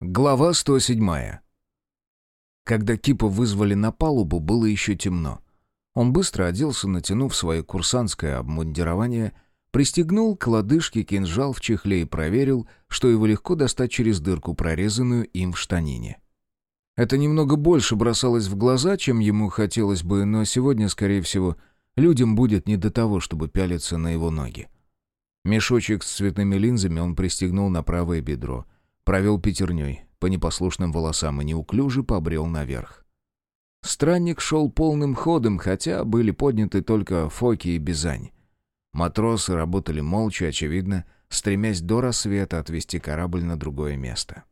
Глава 107. Когда Кипа вызвали на палубу, было еще темно. Он быстро оделся, натянув свое курсантское обмундирование, пристегнул к лодыжке кинжал в чехле и проверил, что его легко достать через дырку, прорезанную им в штанине. Это немного больше бросалось в глаза, чем ему хотелось бы, но сегодня, скорее всего, людям будет не до того, чтобы пялиться на его ноги. Мешочек с цветными линзами он пристегнул на правое бедро — Провел пятерней по непослушным волосам и неуклюже побрел наверх. Странник шел полным ходом, хотя были подняты только Фоки и Бизань. Матросы работали молча, очевидно, стремясь до рассвета отвести корабль на другое место.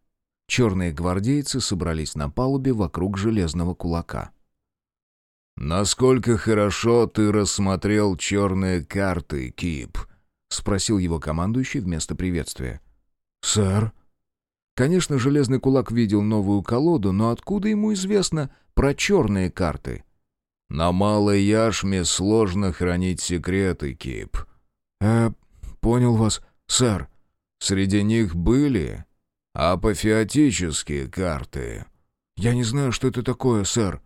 Черные гвардейцы собрались на палубе вокруг железного кулака. «Насколько хорошо ты рассмотрел черные карты, Кип?» — спросил его командующий вместо приветствия. «Сэр», Конечно, Железный Кулак видел новую колоду, но откуда ему известно про черные карты? «На малой яшме сложно хранить секреты, Кип». «Э, понял вас, сэр». «Среди них были апофеотические карты». «Я не знаю, что это такое, сэр».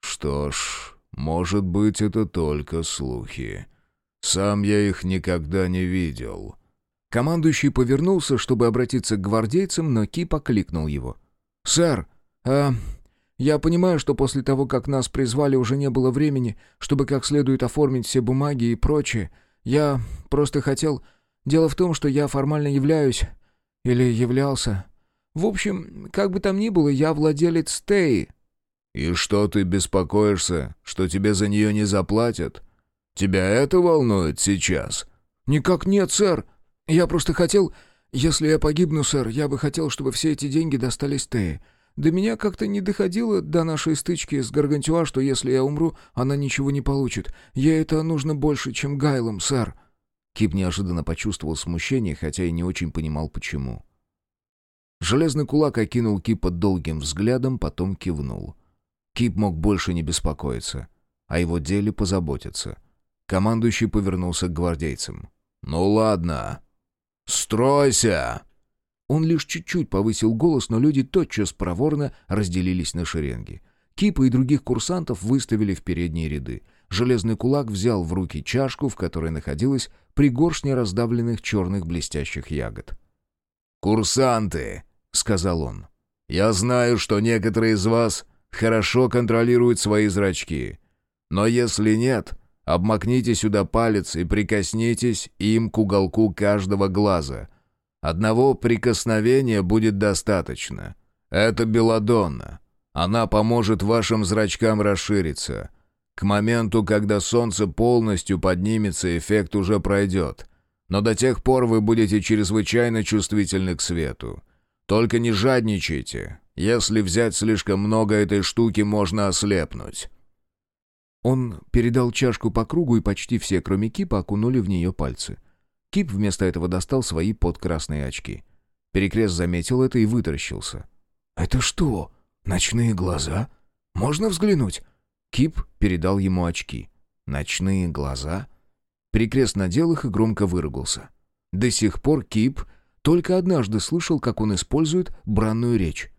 «Что ж, может быть, это только слухи. Сам я их никогда не видел». Командующий повернулся, чтобы обратиться к гвардейцам, но Кип окликнул его. «Сэр, а я понимаю, что после того, как нас призвали, уже не было времени, чтобы как следует оформить все бумаги и прочее. Я просто хотел... Дело в том, что я формально являюсь... Или являлся... В общем, как бы там ни было, я владелец Стеи». «И что ты беспокоишься, что тебе за нее не заплатят? Тебя это волнует сейчас?» «Никак нет, сэр. «Я просто хотел... Если я погибну, сэр, я бы хотел, чтобы все эти деньги достались Тее. До меня как-то не доходило до нашей стычки с Гаргантюа, что если я умру, она ничего не получит. Ей это нужно больше, чем Гайлом, сэр». Кип неожиданно почувствовал смущение, хотя и не очень понимал, почему. Железный кулак окинул Кипа долгим взглядом, потом кивнул. Кип мог больше не беспокоиться. О его деле позаботиться. Командующий повернулся к гвардейцам. «Ну ладно, «Стройся!» Он лишь чуть-чуть повысил голос, но люди тотчас проворно разделились на шеренги. Кипа и других курсантов выставили в передние ряды. Железный кулак взял в руки чашку, в которой находилась пригоршня раздавленных черных блестящих ягод. «Курсанты!» — сказал он. «Я знаю, что некоторые из вас хорошо контролируют свои зрачки. Но если нет, Обмакните сюда палец и прикоснитесь им к уголку каждого глаза. Одного прикосновения будет достаточно. Это белладонна. Она поможет вашим зрачкам расшириться. К моменту, когда солнце полностью поднимется, эффект уже пройдет. Но до тех пор вы будете чрезвычайно чувствительны к свету. Только не жадничайте. Если взять слишком много этой штуки, можно ослепнуть. Он передал чашку по кругу, и почти все, кроме Кипа, окунули в нее пальцы. Кип вместо этого достал свои подкрасные очки. Перекрест заметил это и вытаращился. «Это что, ночные глаза? Можно взглянуть?» Кип передал ему очки. «Ночные глаза?» Перекрест надел их и громко выругался. До сих пор Кип только однажды слышал, как он использует бранную речь.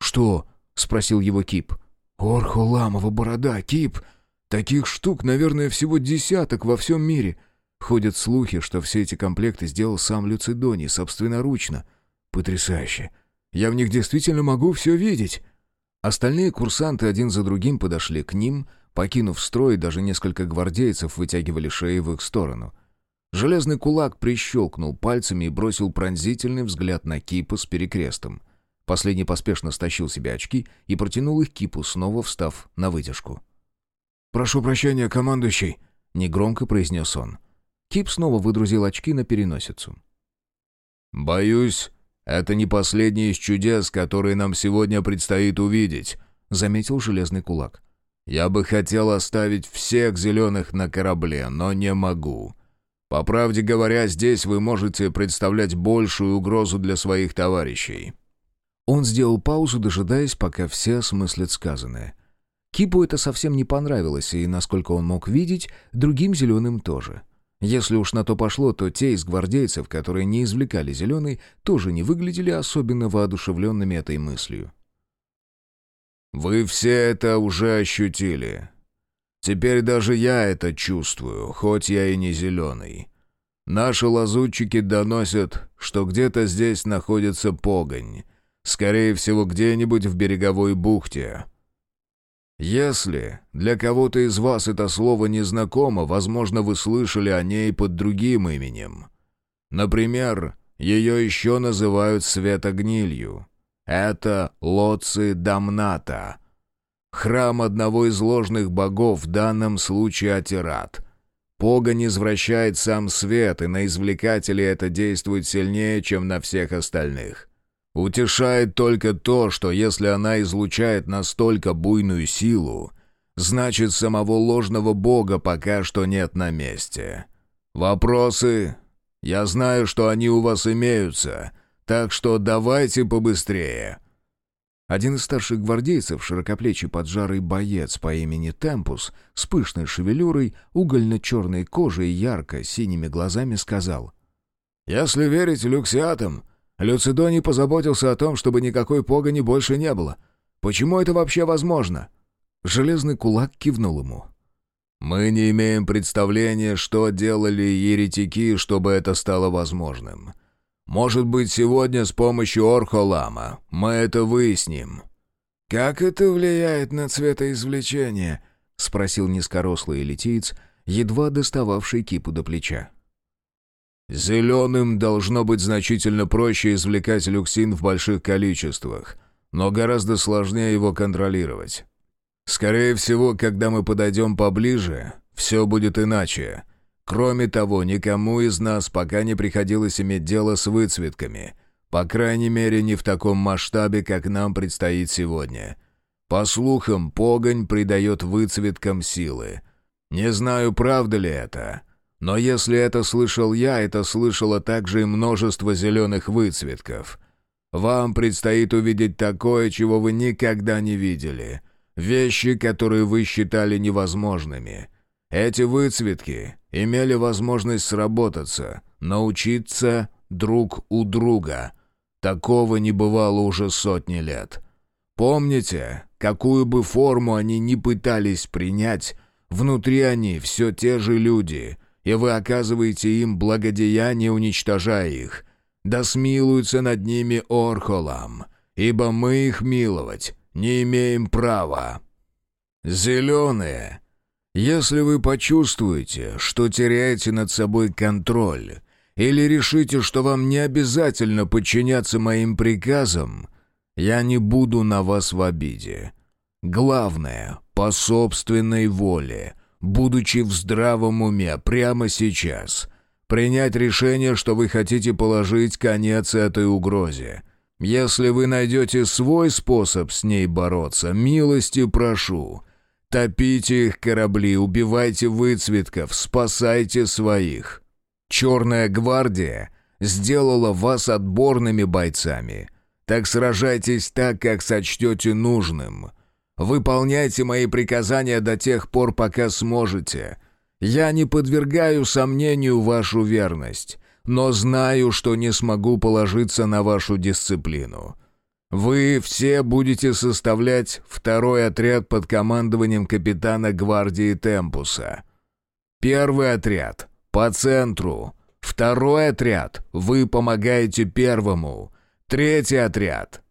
«Что?» — спросил его Кип. «Орхуламова борода, Кип!» Таких штук, наверное, всего десяток во всем мире. Ходят слухи, что все эти комплекты сделал сам Люцидоний собственноручно. Потрясающе. Я в них действительно могу все видеть. Остальные курсанты один за другим подошли к ним, покинув строй, даже несколько гвардейцев вытягивали шеи в их сторону. Железный кулак прищелкнул пальцами и бросил пронзительный взгляд на Кипа с перекрестом. Последний поспешно стащил себе очки и протянул их Кипу, снова встав на вытяжку. «Прошу прощения, командующий», — негромко произнес он. Кип снова выдрузил очки на переносицу. «Боюсь, это не последний из чудес, которые нам сегодня предстоит увидеть», — заметил железный кулак. «Я бы хотел оставить всех зеленых на корабле, но не могу. По правде говоря, здесь вы можете представлять большую угрозу для своих товарищей». Он сделал паузу, дожидаясь, пока все осмыслят сказанное. Кипу это совсем не понравилось, и, насколько он мог видеть, другим зеленым тоже. Если уж на то пошло, то те из гвардейцев, которые не извлекали зеленый, тоже не выглядели особенно воодушевленными этой мыслью. «Вы все это уже ощутили. Теперь даже я это чувствую, хоть я и не зеленый. Наши лазутчики доносят, что где-то здесь находится погонь, скорее всего, где-нибудь в береговой бухте». Если для кого-то из вас это слово незнакомо, возможно, вы слышали о ней под другим именем. Например, ее еще называют светогнилью. Это Лоци Дамната, храм одного из ложных богов, в данном случае Атират. Погонь извращает сам свет, и на извлекателей это действует сильнее, чем на всех остальных. Утешает только то, что если она излучает настолько буйную силу, значит, самого ложного бога пока что нет на месте. Вопросы? Я знаю, что они у вас имеются, так что давайте побыстрее». Один из старших гвардейцев, широкоплечий поджарый боец по имени Темпус, с пышной шевелюрой, угольно-черной кожей и ярко-синими глазами сказал. «Если верить люксиатам, Люцидоний позаботился о том, чтобы никакой погони больше не было. Почему это вообще возможно?» Железный кулак кивнул ему. «Мы не имеем представления, что делали еретики, чтобы это стало возможным. Может быть, сегодня с помощью Орхолама мы это выясним». «Как это влияет на цветоизвлечение?» — спросил низкорослый элитиец, едва достававший кипу до плеча. Зеленым должно быть значительно проще извлекать люксин в больших количествах, но гораздо сложнее его контролировать. Скорее всего, когда мы подойдем поближе, все будет иначе. Кроме того, никому из нас пока не приходилось иметь дело с выцветками, по крайней мере, не в таком масштабе, как нам предстоит сегодня. По слухам, погонь придает выцветкам силы. Не знаю, правда ли это, но если это слышал я, это слышало также и множество зеленых выцветков. Вам предстоит увидеть такое, чего вы никогда не видели. Вещи, которые вы считали невозможными. Эти выцветки имели возможность сработаться, научиться друг у друга. Такого не бывало уже сотни лет. Помните, какую бы форму они ни пытались принять, внутри они все те же люди — и вы оказываете им благодеяние, уничтожая их. Да смилуется над ними Орхолам, ибо мы их миловать не имеем права. Зеленые. Если вы почувствуете, что теряете над собой контроль, или решите, что вам не обязательно подчиняться моим приказам, я не буду на вас в обиде. Главное, по собственной воле, будучи в здравом уме прямо сейчас, принять решение, что вы хотите положить конец этой угрозе. Если вы найдете свой способ с ней бороться, милости прошу. Топите их корабли, убивайте выцветков, спасайте своих. Черная гвардия сделала вас отборными бойцами. Так сражайтесь так, как сочтете нужным. Выполняйте мои приказания до тех пор, пока сможете. Я не подвергаю сомнению вашу верность, но знаю, что не смогу положиться на вашу дисциплину. Вы все будете составлять второй отряд под командованием капитана гвардии Темпуса. Первый отряд по центру. Второй отряд вы помогаете первому. Третий отряд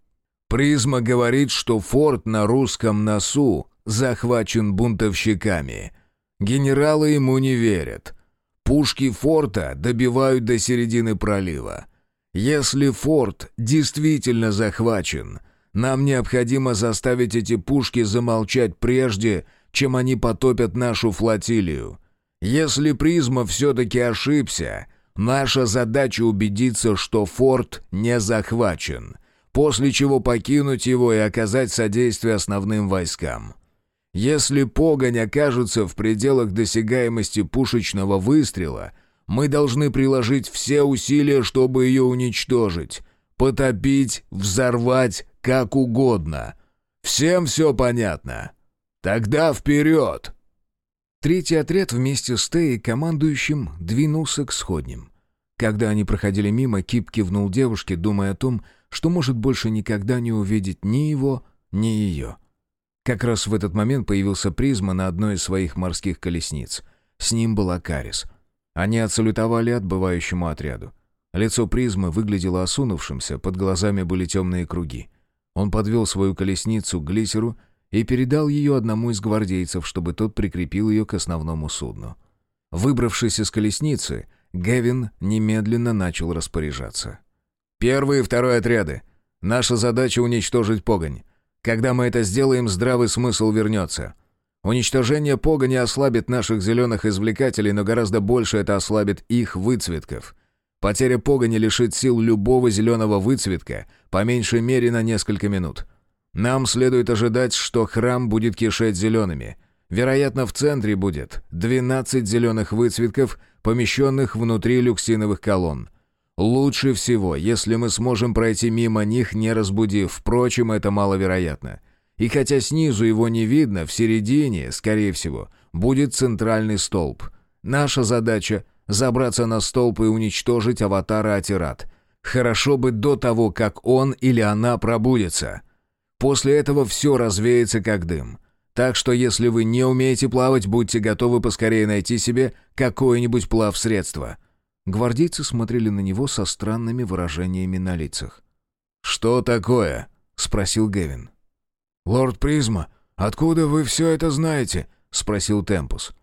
Призма говорит, что форт на русском носу захвачен бунтовщиками. Генералы ему не верят. Пушки форта добивают до середины пролива. Если форт действительно захвачен, нам необходимо заставить эти пушки замолчать прежде, чем они потопят нашу флотилию. Если призма все-таки ошибся, наша задача убедиться, что форт не захвачен — после чего покинуть его и оказать содействие основным войскам. Если погонь окажется в пределах досягаемости пушечного выстрела, мы должны приложить все усилия, чтобы ее уничтожить, потопить, взорвать, как угодно. Всем все понятно? Тогда вперед!» Третий отряд вместе с Тей командующим двинулся к сходням. Когда они проходили мимо, Кип кивнул девушке, думая о том, что может больше никогда не увидеть ни его, ни ее. Как раз в этот момент появился призма на одной из своих морских колесниц. С ним была Карис. Они отсалютовали отбывающему отряду. Лицо призмы выглядело осунувшимся, под глазами были темные круги. Он подвел свою колесницу к глиссеру и передал ее одному из гвардейцев, чтобы тот прикрепил ее к основному судну. Выбравшись из колесницы, Гевин немедленно начал распоряжаться. «Первый и второй отряды. Наша задача — уничтожить погонь. Когда мы это сделаем, здравый смысл вернется. Уничтожение погони ослабит наших зеленых извлекателей, но гораздо больше это ослабит их выцветков. Потеря погони лишит сил любого зеленого выцветка, по меньшей мере на несколько минут. Нам следует ожидать, что храм будет кишеть зелеными. Вероятно, в центре будет 12 зеленых выцветков, помещенных внутри люксиновых колонн. Лучше всего, если мы сможем пройти мимо них, не разбудив. Впрочем, это маловероятно. И хотя снизу его не видно, в середине, скорее всего, будет центральный столб. Наша задача — забраться на столб и уничтожить аватара Атират. Хорошо бы до того, как он или она пробудется. После этого все развеется как дым. Так что если вы не умеете плавать, будьте готовы поскорее найти себе какое-нибудь плавсредство. Гвардейцы смотрели на него со странными выражениями на лицах. «Что такое?» — спросил Гевин. «Лорд Призма, откуда вы все это знаете?» — спросил Темпус.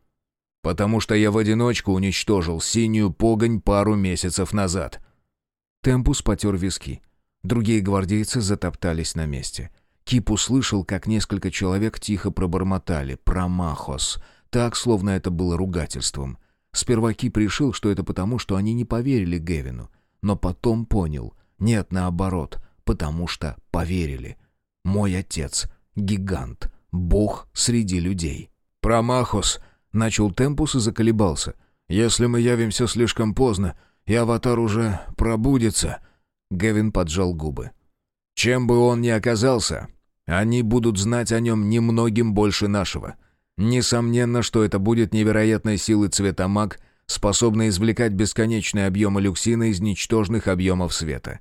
«Потому что я в одиночку уничтожил синюю погонь пару месяцев назад». Темпус потер виски. Другие гвардейцы затоптались на месте. Кип услышал, как несколько человек тихо пробормотали «промахос», так, словно это было ругательством. Сперва Кип решил, что это потому, что они не поверили Гевину, но потом понял, нет, наоборот, потому что поверили. Мой отец — гигант, бог среди людей. «Промахос», — начал Темпус и заколебался. «Если мы явимся слишком поздно, и аватар уже пробудется...» Гевин поджал губы. «Чем бы он ни оказался, они будут знать о нем немногим больше нашего. Несомненно, что это будет невероятной силы цвета маг, способный извлекать бесконечные объемы люксина из ничтожных объемов света.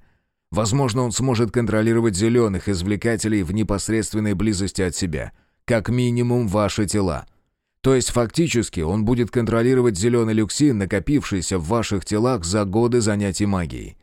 Возможно, он сможет контролировать зеленых извлекателей в непосредственной близости от себя, как минимум ваши тела. То есть фактически он будет контролировать зеленый люксин, накопившийся в ваших телах за годы занятий магией.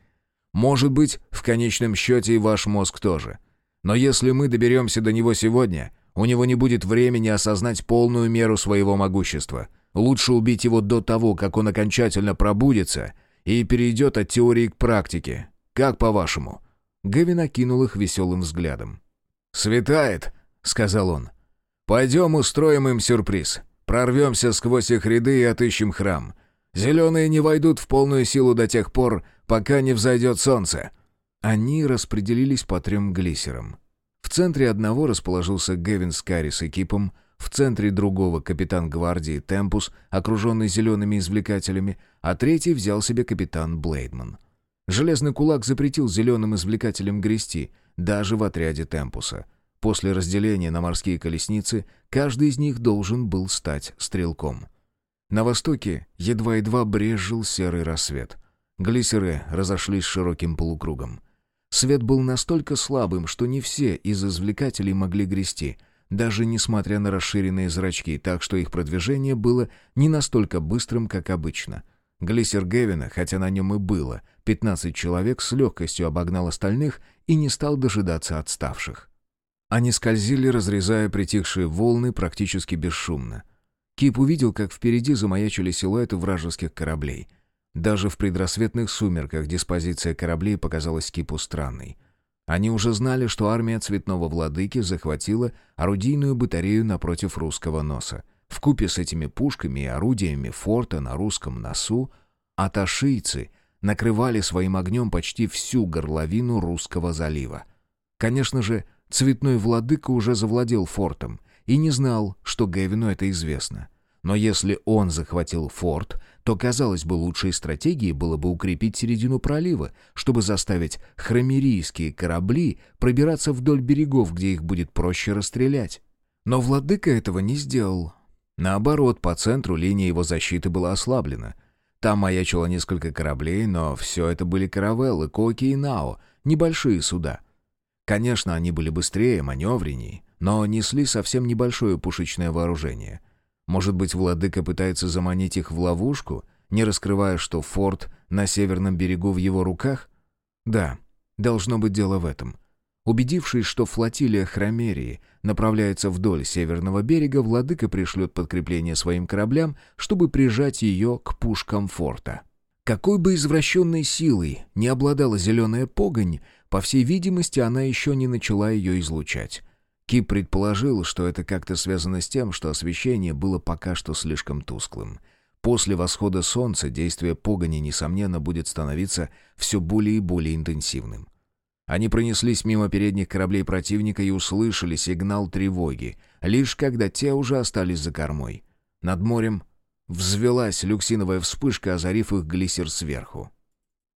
Может быть, в конечном счете и ваш мозг тоже – но если мы доберемся до него сегодня, у него не будет времени осознать полную меру своего могущества. Лучше убить его до того, как он окончательно пробудится и перейдет от теории к практике. Как по-вашему?» Гэвин окинул их веселым взглядом. «Светает», — сказал он. «Пойдем устроим им сюрприз. Прорвемся сквозь их ряды и отыщем храм. Зеленые не войдут в полную силу до тех пор, пока не взойдет солнце». Они распределились по трем глиссерам. В центре одного расположился Гевин с Карри с экипом, в центре другого капитан гвардии Темпус, окруженный зелеными извлекателями, а третий взял себе капитан Блейдман. Железный кулак запретил зеленым извлекателям грести, даже в отряде Темпуса. После разделения на морские колесницы каждый из них должен был стать стрелком. На востоке едва-едва брезжил серый рассвет. Глиссеры разошлись широким полукругом. Свет был настолько слабым, что не все из извлекателей могли грести, даже несмотря на расширенные зрачки, так что их продвижение было не настолько быстрым, как обычно. Глиссер Гевина, хотя на нем и было 15 человек, с легкостью обогнал остальных и не стал дожидаться отставших. Они скользили, разрезая притихшие волны практически бесшумно. Кип увидел, как впереди замаячили силуэты вражеских кораблей — даже в предрассветных сумерках диспозиция кораблей показалась Кипу странной. Они уже знали, что армия Цветного Владыки захватила орудийную батарею напротив русского носа. В купе с этими пушками и орудиями форта на русском носу аташийцы накрывали своим огнем почти всю горловину русского залива. Конечно же, Цветной Владыка уже завладел фортом и не знал, что Гевину это известно. Но если он захватил форт, то, казалось бы, лучшей стратегией было бы укрепить середину пролива, чтобы заставить хромерийские корабли пробираться вдоль берегов, где их будет проще расстрелять. Но владыка этого не сделал. Наоборот, по центру линия его защиты была ослаблена. Там маячило несколько кораблей, но все это были каравеллы, коки и нао, небольшие суда. Конечно, они были быстрее, маневреннее, но несли совсем небольшое пушечное вооружение. Может быть, владыка пытается заманить их в ловушку, не раскрывая, что форт на северном берегу в его руках? Да, должно быть дело в этом. Убедившись, что флотилия Хромерии направляется вдоль северного берега, владыка пришлет подкрепление своим кораблям, чтобы прижать ее к пушкам форта. Какой бы извращенной силой не обладала зеленая погонь, по всей видимости, она еще не начала ее излучать. Кип предположил, что это как-то связано с тем, что освещение было пока что слишком тусклым. После восхода солнца действие погони, несомненно, будет становиться все более и более интенсивным. Они пронеслись мимо передних кораблей противника и услышали сигнал тревоги, лишь когда те уже остались за кормой. Над морем взвелась люксиновая вспышка, озарив их глиссер сверху.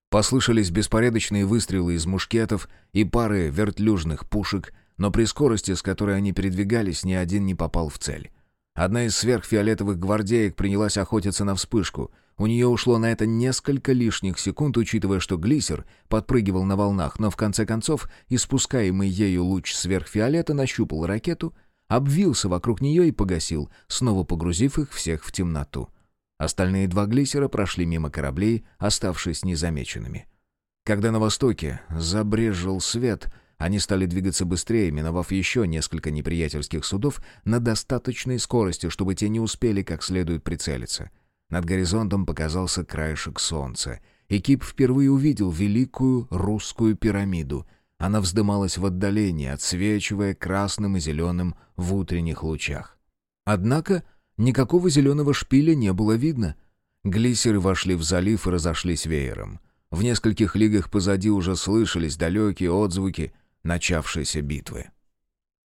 Послышались беспорядочные выстрелы из мушкетов и пары вертлюжных пушек, но при скорости, с которой они передвигались, ни один не попал в цель. Одна из сверхфиолетовых гвардеек принялась охотиться на вспышку — у нее ушло на это несколько лишних секунд, учитывая, что глиссер подпрыгивал на волнах, но в конце концов испускаемый ею луч сверхфиолета нащупал ракету, обвился вокруг нее и погасил, снова погрузив их всех в темноту. Остальные два глиссера прошли мимо кораблей, оставшись незамеченными. Когда на востоке забрежил свет, они стали двигаться быстрее, миновав еще несколько неприятельских судов на достаточной скорости, чтобы те не успели как следует прицелиться — над горизонтом показался краешек солнца. Экип впервые увидел великую русскую пирамиду. Она вздымалась в отдалении, отсвечивая красным и зеленым в утренних лучах. Однако никакого зеленого шпиля не было видно. Глиссеры вошли в залив и разошлись веером. В нескольких лигах позади уже слышались далекие отзвуки начавшейся битвы.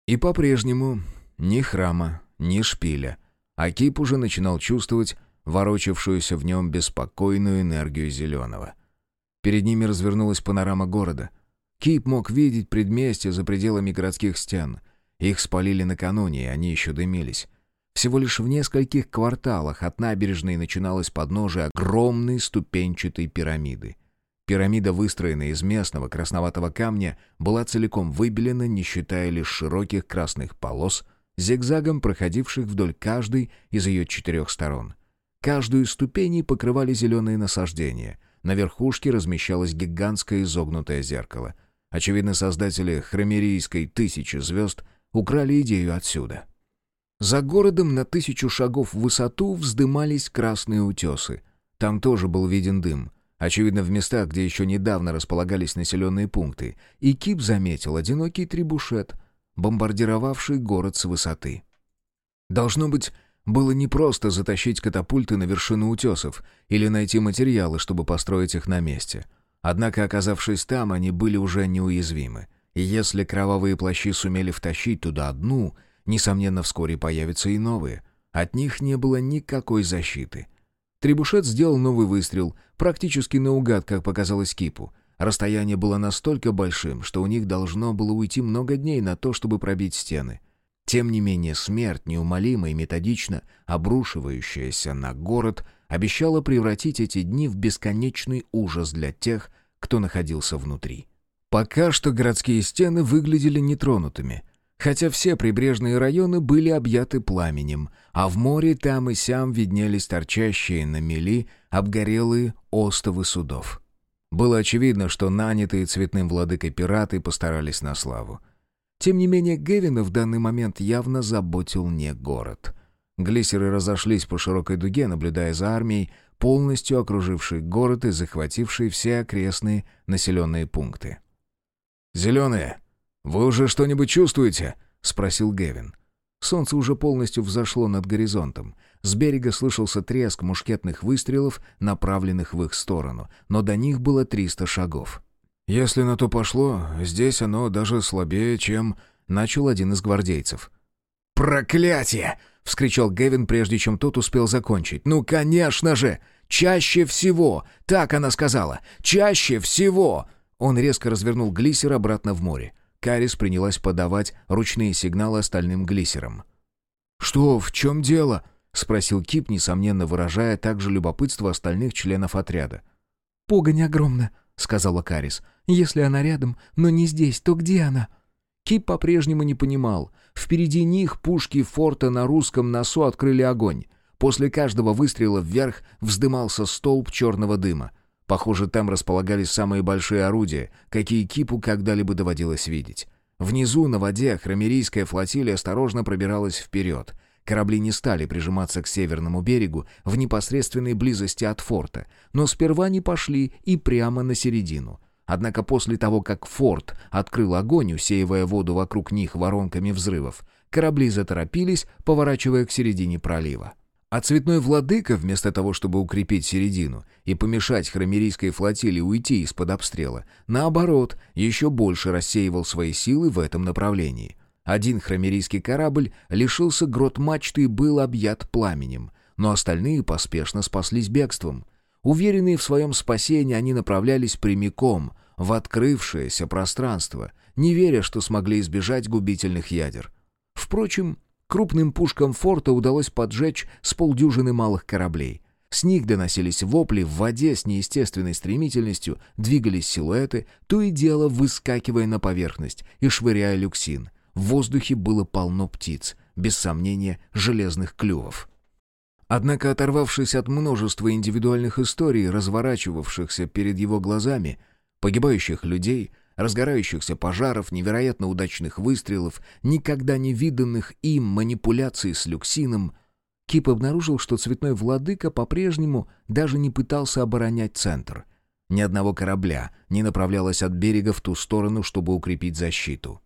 И по-прежнему ни храма, ни шпиля. Акип уже начинал чувствовать, ворочавшуюся в нем беспокойную энергию зеленого. Перед ними развернулась панорама города. Кип мог видеть предместья за пределами городских стен. Их спалили накануне, и они еще дымились. Всего лишь в нескольких кварталах от набережной начиналось подножие огромной ступенчатой пирамиды. Пирамида, выстроенная из местного красноватого камня, была целиком выбелена, не считая лишь широких красных полос, зигзагом проходивших вдоль каждой из ее четырех сторон. Каждую из ступеней покрывали зеленые насаждения. На верхушке размещалось гигантское изогнутое зеркало. Очевидно, создатели хромерийской «Тысячи звезд» украли идею отсюда. За городом на тысячу шагов в высоту вздымались красные утесы. Там тоже был виден дым. Очевидно, в местах, где еще недавно располагались населенные пункты. И Кип заметил одинокий трибушет, бомбардировавший город с высоты. Должно быть, было непросто затащить катапульты на вершину утесов или найти материалы, чтобы построить их на месте. Однако, оказавшись там, они были уже неуязвимы. И если кровавые плащи сумели втащить туда одну, несомненно, вскоре появятся и новые. От них не было никакой защиты. Трибушет сделал новый выстрел, практически наугад, как показалось Кипу. Расстояние было настолько большим, что у них должно было уйти много дней на то, чтобы пробить стены. Тем не менее, смерть, неумолимо и методично обрушивающаяся на город, обещала превратить эти дни в бесконечный ужас для тех, кто находился внутри. Пока что городские стены выглядели нетронутыми, хотя все прибрежные районы были объяты пламенем, а в море там и сям виднелись торчащие на мели обгорелые остовы судов. Было очевидно, что нанятые цветным владыкой пираты постарались на славу. Тем не менее, Гевина в данный момент явно заботил не город. Глиссеры разошлись по широкой дуге, наблюдая за армией, полностью окружившей город и захватившей все окрестные населенные пункты. «Зеленые, вы уже что-нибудь чувствуете?» — спросил Гевин. Солнце уже полностью взошло над горизонтом. С берега слышался треск мушкетных выстрелов, направленных в их сторону, но до них было 300 шагов. «Если на то пошло, здесь оно даже слабее, чем...» — начал один из гвардейцев. «Проклятие!» — вскричал Гевин, прежде чем тот успел закончить. «Ну, конечно же! Чаще всего!» — так она сказала. «Чаще всего!» Он резко развернул глиссер обратно в море. Карис принялась подавать ручные сигналы остальным глиссерам. «Что, в чем дело?» — спросил Кип, несомненно выражая также любопытство остальных членов отряда. «Погонь огромна», — сказала Карис. «Если она рядом, но не здесь, то где она?» Кип по-прежнему не понимал. Впереди них пушки форта на русском носу открыли огонь. После каждого выстрела вверх вздымался столб черного дыма. Похоже, там располагались самые большие орудия, какие Кипу когда-либо доводилось видеть. Внизу, на воде, хромерийская флотилия осторожно пробиралась вперед. Корабли не стали прижиматься к северному берегу в непосредственной близости от форта, но сперва не пошли и прямо на середину. Однако после того, как форт открыл огонь, усеивая воду вокруг них воронками взрывов, корабли заторопились, поворачивая к середине пролива. А цветной владыка, вместо того, чтобы укрепить середину и помешать хромерийской флотилии уйти из-под обстрела, наоборот, еще больше рассеивал свои силы в этом направлении. Один хромерийский корабль лишился грот мачты и был объят пламенем, но остальные поспешно спаслись бегством. Уверенные в своем спасении, они направлялись прямиком в открывшееся пространство, не веря, что смогли избежать губительных ядер. Впрочем, Крупным пушкам форта удалось поджечь с полдюжины малых кораблей. С них доносились вопли, в воде с неестественной стремительностью двигались силуэты, то и дело выскакивая на поверхность и швыряя люксин. В воздухе было полно птиц, без сомнения, железных клювов. Однако, оторвавшись от множества индивидуальных историй, разворачивавшихся перед его глазами, погибающих людей, разгорающихся пожаров, невероятно удачных выстрелов, никогда не виданных им манипуляций с люксином, Кип обнаружил, что цветной владыка по-прежнему даже не пытался оборонять центр. Ни одного корабля не направлялось от берега в ту сторону, чтобы укрепить защиту.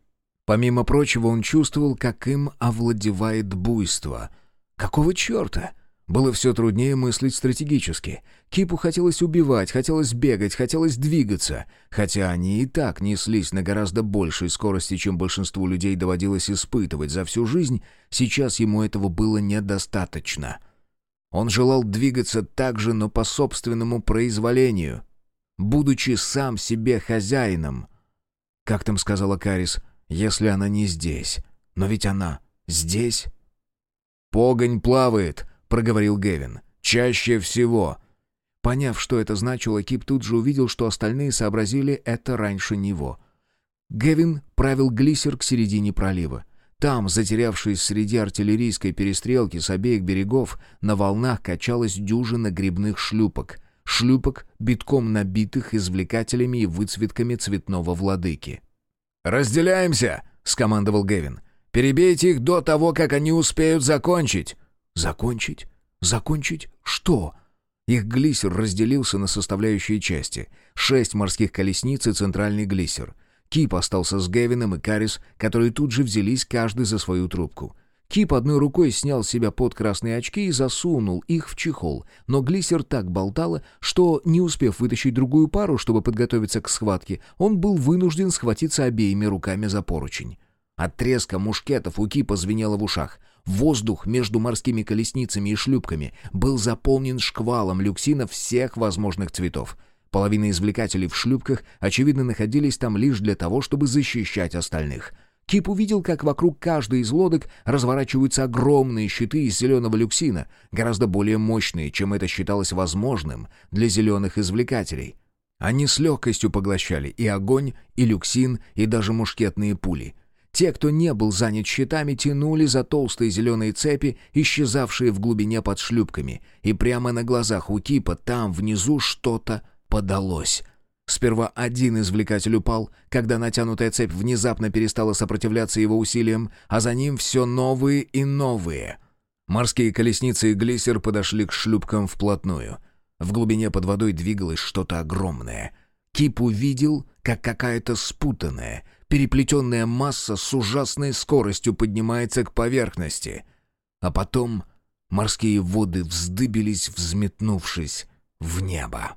Помимо прочего, он чувствовал, как им овладевает буйство. Какого черта? Было все труднее мыслить стратегически. Кипу хотелось убивать, хотелось бегать, хотелось двигаться. Хотя они и так неслись на гораздо большей скорости, чем большинству людей доводилось испытывать за всю жизнь, сейчас ему этого было недостаточно. Он желал двигаться так же, но по собственному произволению, будучи сам себе хозяином. Как там сказала Карис, если она не здесь? Но ведь она здесь. «Погонь плавает», проговорил Гевин. «Чаще всего». Поняв, что это значило, Кип тут же увидел, что остальные сообразили это раньше него. Гевин правил глиссер к середине пролива. Там, затерявшись среди артиллерийской перестрелки с обеих берегов, на волнах качалась дюжина грибных шлюпок. Шлюпок, битком набитых извлекателями и выцветками цветного владыки. «Разделяемся!» — скомандовал Гевин. «Перебейте их до того, как они успеют закончить!» Закончить? Закончить что? Их глиссер разделился на составляющие части. Шесть морских колесниц и центральный глиссер. Кип остался с Гевином и Карис, которые тут же взялись каждый за свою трубку. Кип одной рукой снял с себя под красные очки и засунул их в чехол, но глиссер так болтало, что, не успев вытащить другую пару, чтобы подготовиться к схватке, он был вынужден схватиться обеими руками за поручень. От треска мушкетов у Кипа звенело в ушах. Воздух между морскими колесницами и шлюпками был заполнен шквалом люксинов всех возможных цветов. Половина извлекателей в шлюпках, очевидно, находились там лишь для того, чтобы защищать остальных. Кип увидел, как вокруг каждой из лодок разворачиваются огромные щиты из зеленого люксина, гораздо более мощные, чем это считалось возможным для зеленых извлекателей. Они с легкостью поглощали и огонь, и люксин, и даже мушкетные пули — те, кто не был занят щитами, тянули за толстые зеленые цепи, исчезавшие в глубине под шлюпками, и прямо на глазах у Кипа там внизу что-то подалось. Сперва один извлекатель упал, когда натянутая цепь внезапно перестала сопротивляться его усилиям, а за ним все новые и новые. Морские колесницы и глиссер подошли к шлюпкам вплотную. В глубине под водой двигалось что-то огромное. Кип увидел, как какая-то спутанная, переплетенная масса с ужасной скоростью поднимается к поверхности. А потом морские воды вздыбились, взметнувшись в небо.